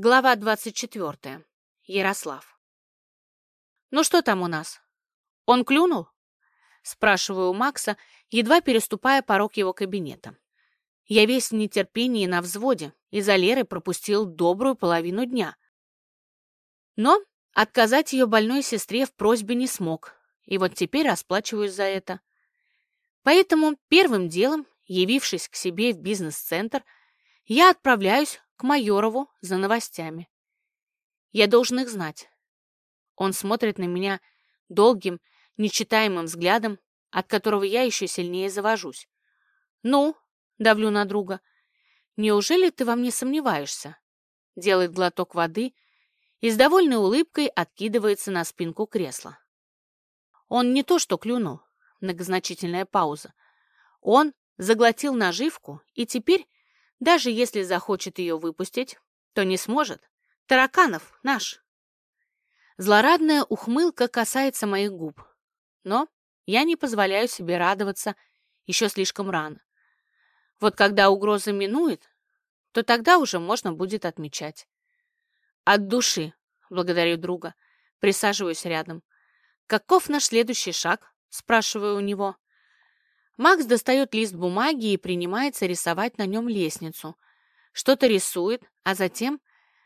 Глава 24. Ярослав. «Ну что там у нас? Он клюнул?» Спрашиваю у Макса, едва переступая порог его кабинета. Я весь в нетерпении на взводе, из-за Леры пропустил добрую половину дня. Но отказать ее больной сестре в просьбе не смог, и вот теперь расплачиваюсь за это. Поэтому первым делом, явившись к себе в бизнес-центр, я отправляюсь к Майорову за новостями. Я должен их знать. Он смотрит на меня долгим, нечитаемым взглядом, от которого я еще сильнее завожусь. «Ну?» — давлю на друга. «Неужели ты во мне сомневаешься?» Делает глоток воды и с довольной улыбкой откидывается на спинку кресла. Он не то что клюнул, многозначительная пауза. Он заглотил наживку и теперь даже если захочет ее выпустить, то не сможет. Тараканов наш. Злорадная ухмылка касается моих губ. Но я не позволяю себе радоваться еще слишком рано. Вот когда угроза минует, то тогда уже можно будет отмечать. От души, благодарю друга, присаживаюсь рядом. Каков наш следующий шаг? Спрашиваю у него. Макс достает лист бумаги и принимается рисовать на нем лестницу. Что-то рисует, а затем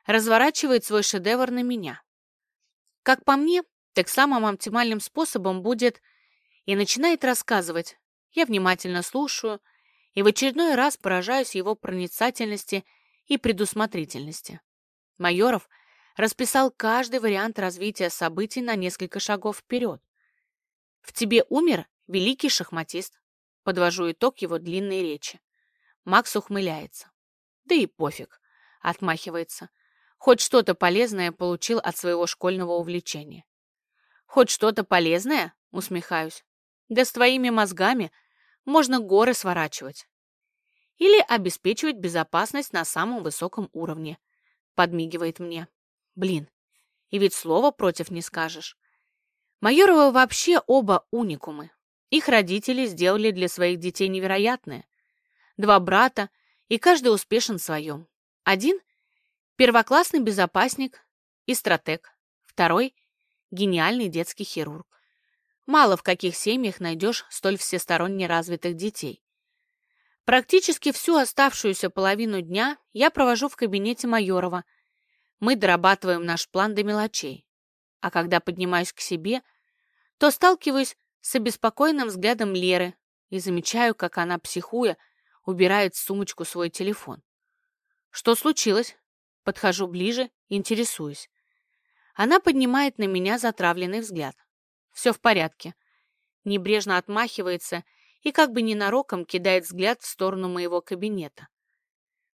разворачивает свой шедевр на меня. Как по мне, так самым оптимальным способом будет и начинает рассказывать. Я внимательно слушаю и в очередной раз поражаюсь его проницательности и предусмотрительности. Майоров расписал каждый вариант развития событий на несколько шагов вперед. В тебе умер великий шахматист, Подвожу итог его длинной речи. Макс ухмыляется. Да и пофиг. Отмахивается. Хоть что-то полезное получил от своего школьного увлечения. Хоть что-то полезное? Усмехаюсь. Да с твоими мозгами можно горы сворачивать. Или обеспечивать безопасность на самом высоком уровне. Подмигивает мне. Блин, и ведь слова против не скажешь. Майорова вообще оба уникумы. Их родители сделали для своих детей невероятное. Два брата, и каждый успешен в своем. Один – первоклассный безопасник и стратег. Второй – гениальный детский хирург. Мало в каких семьях найдешь столь всесторонне развитых детей. Практически всю оставшуюся половину дня я провожу в кабинете Майорова. Мы дорабатываем наш план до мелочей. А когда поднимаюсь к себе, то сталкиваюсь с обеспокоенным взглядом Леры и замечаю, как она, психуя, убирает в сумочку свой телефон. Что случилось? Подхожу ближе, интересуюсь. Она поднимает на меня затравленный взгляд. Все в порядке. Небрежно отмахивается и как бы ненароком кидает взгляд в сторону моего кабинета.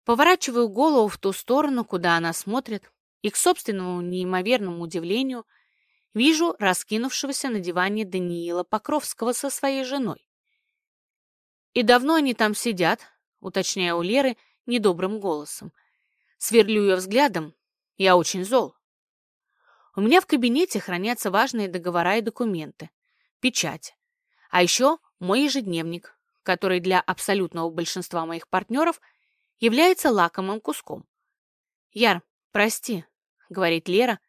Поворачиваю голову в ту сторону, куда она смотрит, и к собственному неимоверному удивлению – Вижу раскинувшегося на диване Даниила Покровского со своей женой. «И давно они там сидят?» — уточняю у Леры недобрым голосом. Сверлю ее взглядом. Я очень зол. У меня в кабинете хранятся важные договора и документы, печать, а еще мой ежедневник, который для абсолютного большинства моих партнеров является лакомым куском. «Яр, прости», — говорит Лера,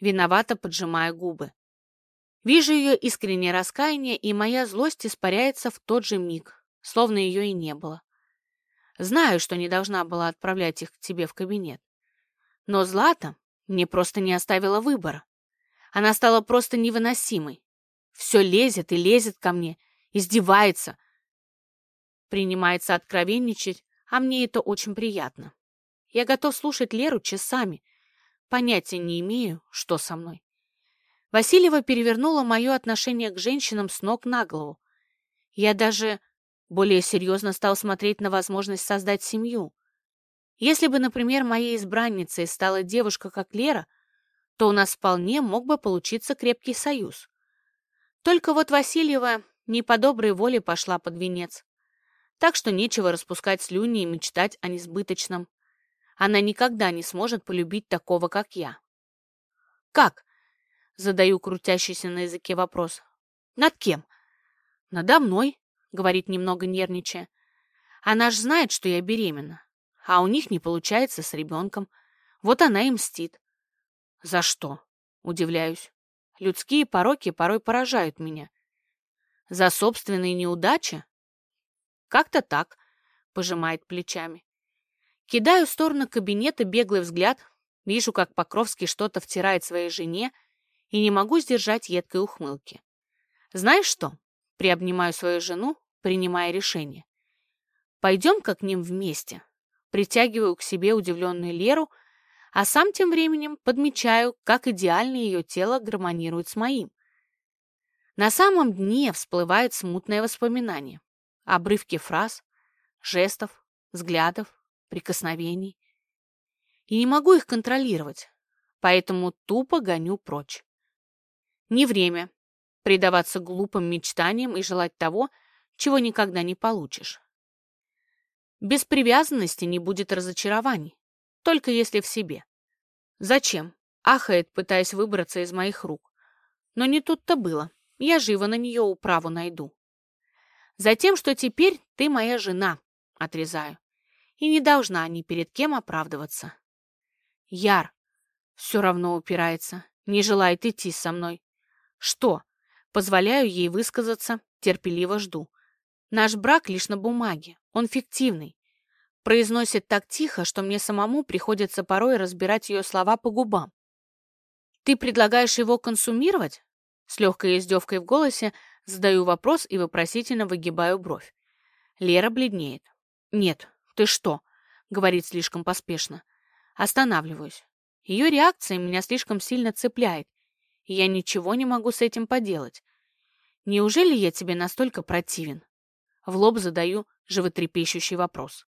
виновато поджимая губы. Вижу ее искреннее раскаяние, и моя злость испаряется в тот же миг, словно ее и не было. Знаю, что не должна была отправлять их к тебе в кабинет. Но Злата мне просто не оставила выбора. Она стала просто невыносимой. Все лезет и лезет ко мне, издевается. Принимается откровенничать, а мне это очень приятно. Я готов слушать Леру часами, Понятия не имею, что со мной. Васильева перевернула мое отношение к женщинам с ног на голову. Я даже более серьезно стал смотреть на возможность создать семью. Если бы, например, моей избранницей стала девушка, как Лера, то у нас вполне мог бы получиться крепкий союз. Только вот Васильева не по доброй воле пошла под венец. Так что нечего распускать слюни и мечтать о несбыточном. Она никогда не сможет полюбить такого, как я. «Как?» — задаю крутящийся на языке вопрос. «Над кем?» «Надо мной», — говорит немного нервничая. «Она ж знает, что я беременна, а у них не получается с ребенком. Вот она и мстит. За что? Удивляюсь. Людские пороки порой поражают меня. За собственные неудачи? Как-то так, пожимает плечами. Кидаю в сторону кабинета беглый взгляд, вижу, как Покровский что-то втирает своей жене, и не могу сдержать едкой ухмылки. Знаешь что? Приобнимаю свою жену, принимая решение. Пойдем-ка к ним вместе. Притягиваю к себе удивленную Леру, а сам тем временем подмечаю, как идеально ее тело гармонирует с моим. На самом дне всплывает смутное воспоминание. Обрывки фраз, жестов, взглядов, прикосновений. И не могу их контролировать, поэтому тупо гоню прочь. Не время предаваться глупым мечтаниям и желать того, чего никогда не получишь. Без привязанности не будет разочарований, только если в себе. Зачем? Ахает, пытаясь выбраться из моих рук. Но не тут-то было. Я живо на нее управу найду. Затем, что теперь ты моя жена, отрезаю. И не должна ни перед кем оправдываться. Яр все равно упирается, не желает идти со мной. Что? Позволяю ей высказаться, терпеливо жду. Наш брак лишь на бумаге, он фиктивный. Произносит так тихо, что мне самому приходится порой разбирать ее слова по губам. «Ты предлагаешь его консумировать?» С легкой издевкой в голосе задаю вопрос и вопросительно выгибаю бровь. Лера бледнеет. «Нет, ты что?» — говорит слишком поспешно. Останавливаюсь. Ее реакция меня слишком сильно цепляет, и я ничего не могу с этим поделать. Неужели я тебе настолько противен? В лоб задаю животрепещущий вопрос.